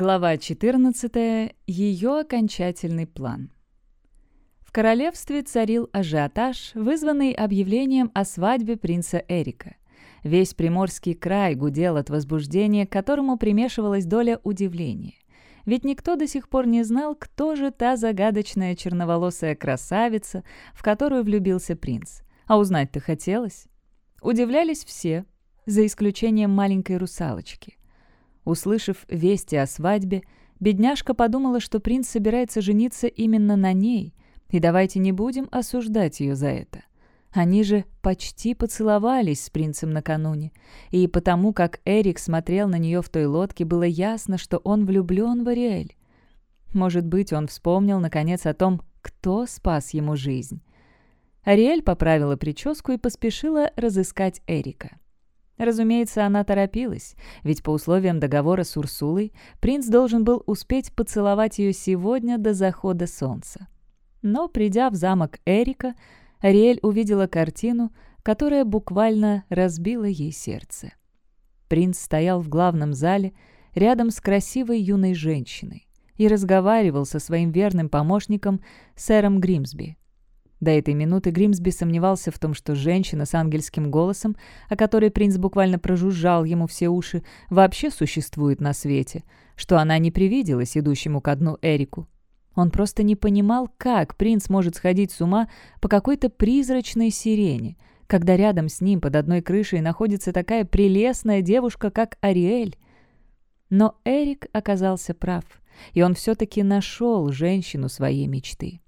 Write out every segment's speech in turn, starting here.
Глава 14. Ее окончательный план. В королевстве царил ажиотаж, вызванный объявлением о свадьбе принца Эрика. Весь Приморский край гудел от возбуждения, к которому примешивалась доля удивления. Ведь никто до сих пор не знал, кто же та загадочная черноволосая красавица, в которую влюбился принц. А узнать-то хотелось. Удивлялись все, за исключением маленькой русалочки. Услышав вести о свадьбе, бедняжка подумала, что принц собирается жениться именно на ней, и давайте не будем осуждать ее за это. Они же почти поцеловались с принцем накануне, и потому как Эрик смотрел на нее в той лодке, было ясно, что он влюблен в Ариэль. Может быть, он вспомнил, наконец, о том, кто спас ему жизнь. Ариэль поправила прическу и поспешила разыскать Эрика. Разумеется, она торопилась, ведь по условиям договора с Урсулой принц должен был успеть поцеловать ее сегодня до захода солнца. Но, придя в замок Эрика, Ариэль увидела картину, которая буквально разбила ей сердце. Принц стоял в главном зале рядом с красивой юной женщиной и разговаривал со своим верным помощником, сэром Гримсби. До этой минуты Гримсби сомневался в том, что женщина с ангельским голосом, о которой принц буквально прожужжал ему все уши, вообще существует на свете, что она не привиделась идущему ко дну Эрику. Он просто не понимал, как принц может сходить с ума по какой-то призрачной сирене, когда рядом с ним под одной крышей находится такая прелестная девушка, как Ариэль. Но Эрик оказался прав, и он все-таки нашел женщину своей мечты.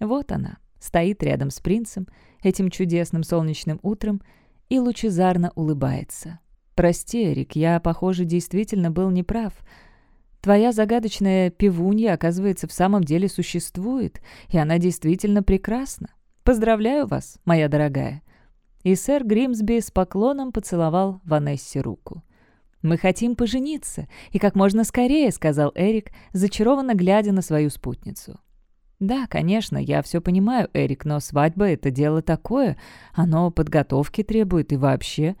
Вот она, стоит рядом с принцем этим чудесным солнечным утром и лучезарно улыбается. «Прости, Эрик, я, похоже, действительно был неправ. Твоя загадочная пивунья, оказывается, в самом деле существует, и она действительно прекрасна. Поздравляю вас, моя дорогая». И сэр Гримсби с поклоном поцеловал Ванессе руку. «Мы хотим пожениться, и как можно скорее», — сказал Эрик, зачарованно глядя на свою спутницу. «Да, конечно, я все понимаю, Эрик, но свадьба — это дело такое. Оно подготовки требует и вообще...»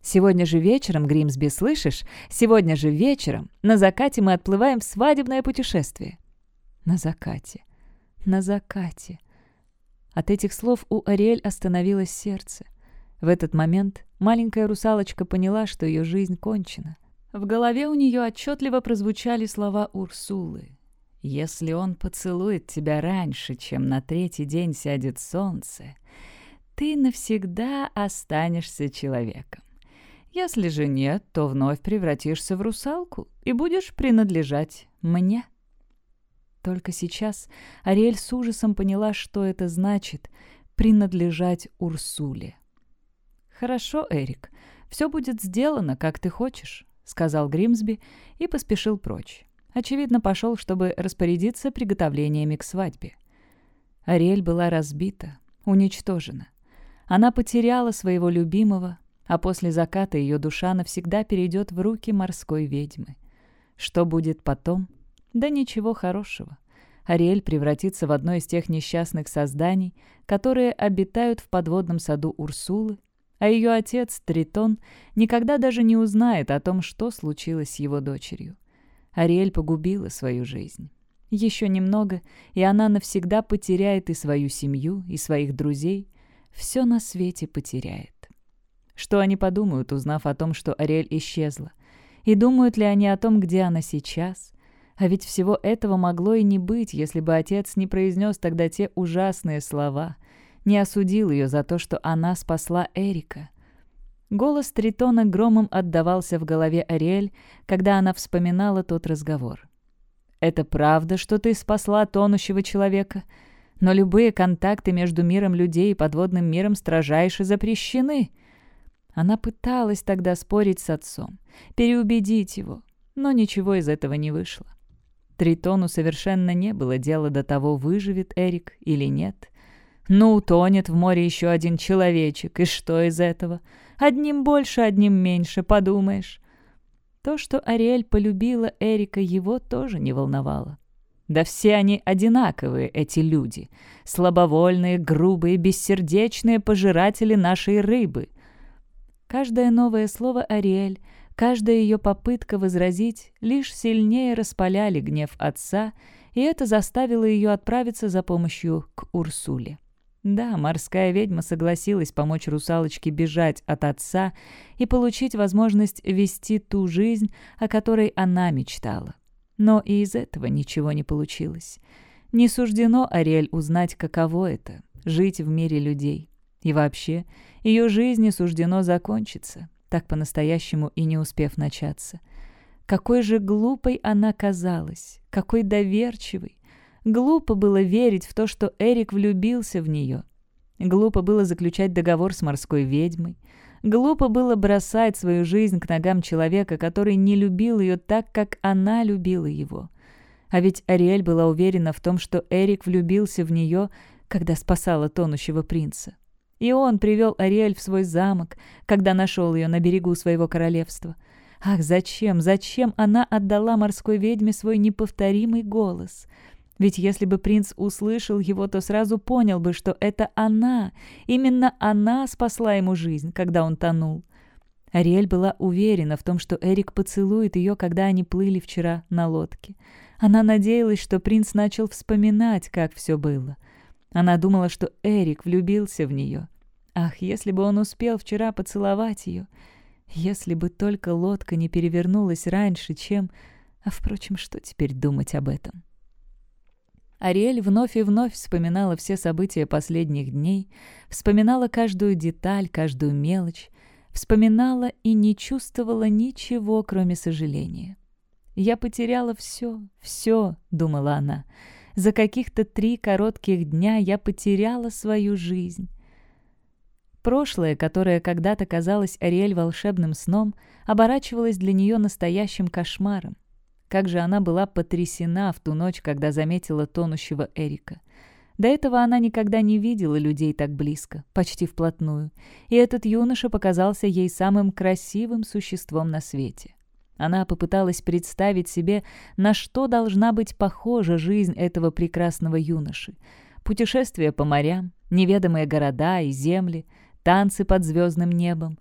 «Сегодня же вечером, Гримсби, слышишь? Сегодня же вечером на закате мы отплываем в свадебное путешествие». «На закате. На закате». От этих слов у Ариэль остановилось сердце. В этот момент маленькая русалочка поняла, что ее жизнь кончена. В голове у нее отчетливо прозвучали слова Урсулы. Если он поцелует тебя раньше, чем на третий день сядет солнце, ты навсегда останешься человеком. Если же нет, то вновь превратишься в русалку и будешь принадлежать мне. Только сейчас Ариэль с ужасом поняла, что это значит — принадлежать Урсуле. «Хорошо, Эрик, все будет сделано, как ты хочешь», — сказал Гримсби и поспешил прочь. Очевидно, пошел, чтобы распорядиться приготовлениями к свадьбе. Ариэль была разбита, уничтожена. Она потеряла своего любимого, а после заката ее душа навсегда перейдет в руки морской ведьмы. Что будет потом? Да ничего хорошего. Ариэль превратится в одно из тех несчастных созданий, которые обитают в подводном саду Урсулы, а ее отец, Тритон, никогда даже не узнает о том, что случилось с его дочерью. Ариэль погубила свою жизнь. Еще немного, и она навсегда потеряет и свою семью, и своих друзей. Все на свете потеряет. Что они подумают, узнав о том, что Ариэль исчезла? И думают ли они о том, где она сейчас? А ведь всего этого могло и не быть, если бы отец не произнес тогда те ужасные слова, не осудил ее за то, что она спасла Эрика. Голос Тритона громом отдавался в голове Ариэль, когда она вспоминала тот разговор. «Это правда, что ты спасла тонущего человека, но любые контакты между миром людей и подводным миром строжайше запрещены». Она пыталась тогда спорить с отцом, переубедить его, но ничего из этого не вышло. Тритону совершенно не было дела до того, выживет Эрик или нет. Ну, утонет в море еще один человечек, и что из этого? Одним больше, одним меньше, подумаешь. То, что Ариэль полюбила Эрика, его тоже не волновало. Да все они одинаковые, эти люди. Слабовольные, грубые, бессердечные пожиратели нашей рыбы. Каждое новое слово Ариэль Каждая ее попытка возразить лишь сильнее распаляли гнев отца, и это заставило ее отправиться за помощью к Урсуле. Да, морская ведьма согласилась помочь русалочке бежать от отца и получить возможность вести ту жизнь, о которой она мечтала. Но и из этого ничего не получилось. Не суждено Ариэль узнать, каково это — жить в мире людей. И вообще, ее жизни суждено закончиться, так по-настоящему и не успев начаться. Какой же глупой она казалась, какой доверчивой. Глупо было верить в то, что Эрик влюбился в нее. Глупо было заключать договор с морской ведьмой. Глупо было бросать свою жизнь к ногам человека, который не любил ее так, как она любила его. А ведь Ариэль была уверена в том, что Эрик влюбился в нее, когда спасала тонущего принца. И он привел Ариэль в свой замок, когда нашел ее на берегу своего королевства. Ах, зачем, зачем она отдала морской ведьме свой неповторимый голос? Ведь если бы принц услышал его, то сразу понял бы, что это она, именно она спасла ему жизнь, когда он тонул. Ариэль была уверена в том, что Эрик поцелует ее, когда они плыли вчера на лодке. Она надеялась, что принц начал вспоминать, как все было. Она думала, что Эрик влюбился в нее. Ах, если бы он успел вчера поцеловать ее! Если бы только лодка не перевернулась раньше, чем... А, впрочем, что теперь думать об этом? Ариэль вновь и вновь вспоминала все события последних дней, вспоминала каждую деталь, каждую мелочь, вспоминала и не чувствовала ничего, кроме сожаления. «Я потеряла все, все», — думала она. «За каких-то три коротких дня я потеряла свою жизнь». Прошлое, которое когда-то казалось Ариэль волшебным сном, оборачивалось для нее настоящим кошмаром. Как же она была потрясена в ту ночь, когда заметила тонущего Эрика. До этого она никогда не видела людей так близко, почти вплотную, и этот юноша показался ей самым красивым существом на свете. Она попыталась представить себе, на что должна быть похожа жизнь этого прекрасного юноши. Путешествия по морям, неведомые города и земли — танцы под звездным небом.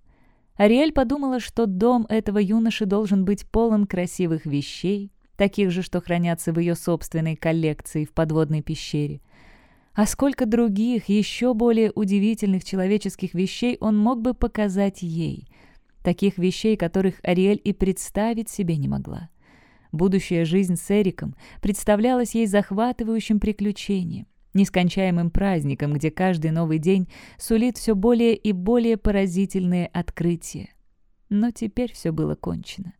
Ариэль подумала, что дом этого юноши должен быть полон красивых вещей, таких же, что хранятся в ее собственной коллекции в подводной пещере. А сколько других, еще более удивительных человеческих вещей он мог бы показать ей. Таких вещей, которых Ариэль и представить себе не могла. Будущая жизнь с Эриком представлялась ей захватывающим приключением нескончаемым праздником, где каждый новый день сулит все более и более поразительные открытия. Но теперь все было кончено.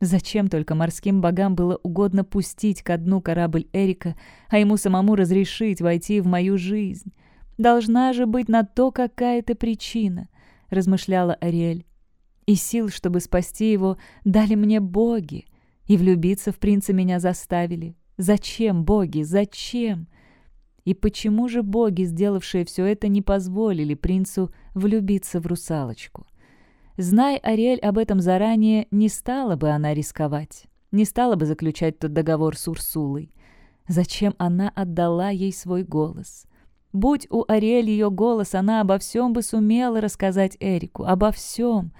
Зачем только морским богам было угодно пустить ко дну корабль Эрика, а ему самому разрешить войти в мою жизнь? Должна же быть на то какая-то причина, размышляла Ариэль. И сил, чтобы спасти его, дали мне боги, и влюбиться в принца меня заставили. Зачем, боги, зачем? И почему же боги, сделавшие все это, не позволили принцу влюбиться в русалочку? Зная Ариэль об этом заранее, не стала бы она рисковать, не стала бы заключать тот договор с Урсулой. Зачем она отдала ей свой голос? Будь у Ариэль ее голос, она обо всем бы сумела рассказать Эрику, обо всем.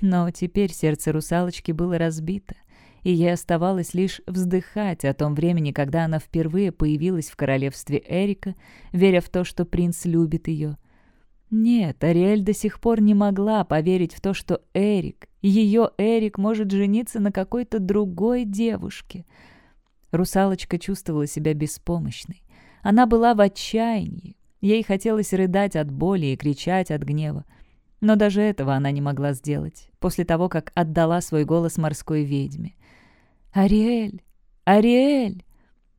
Но теперь сердце русалочки было разбито и ей оставалось лишь вздыхать о том времени, когда она впервые появилась в королевстве Эрика, веря в то, что принц любит ее. Нет, Ариэль до сих пор не могла поверить в то, что Эрик, ее Эрик, может жениться на какой-то другой девушке. Русалочка чувствовала себя беспомощной. Она была в отчаянии. Ей хотелось рыдать от боли и кричать от гнева. Но даже этого она не могла сделать, после того, как отдала свой голос морской ведьме. «Ариэль! Ариэль!»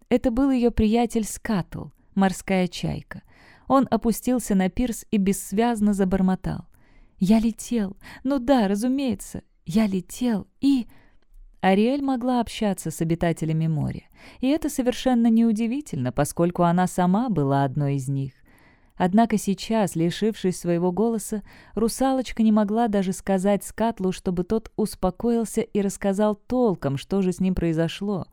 Это был ее приятель Скатл, морская чайка. Он опустился на пирс и бессвязно забормотал. «Я летел! Ну да, разумеется, я летел и...» Ариэль могла общаться с обитателями моря, и это совершенно неудивительно, поскольку она сама была одной из них. Однако сейчас, лишившись своего голоса, русалочка не могла даже сказать Скатлу, чтобы тот успокоился и рассказал толком, что же с ним произошло.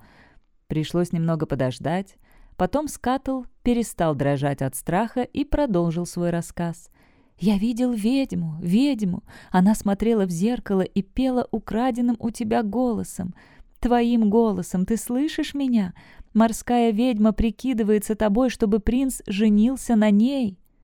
Пришлось немного подождать. Потом Скатл перестал дрожать от страха и продолжил свой рассказ. «Я видел ведьму, ведьму. Она смотрела в зеркало и пела украденным у тебя голосом. Твоим голосом, ты слышишь меня? Морская ведьма прикидывается тобой, чтобы принц женился на ней».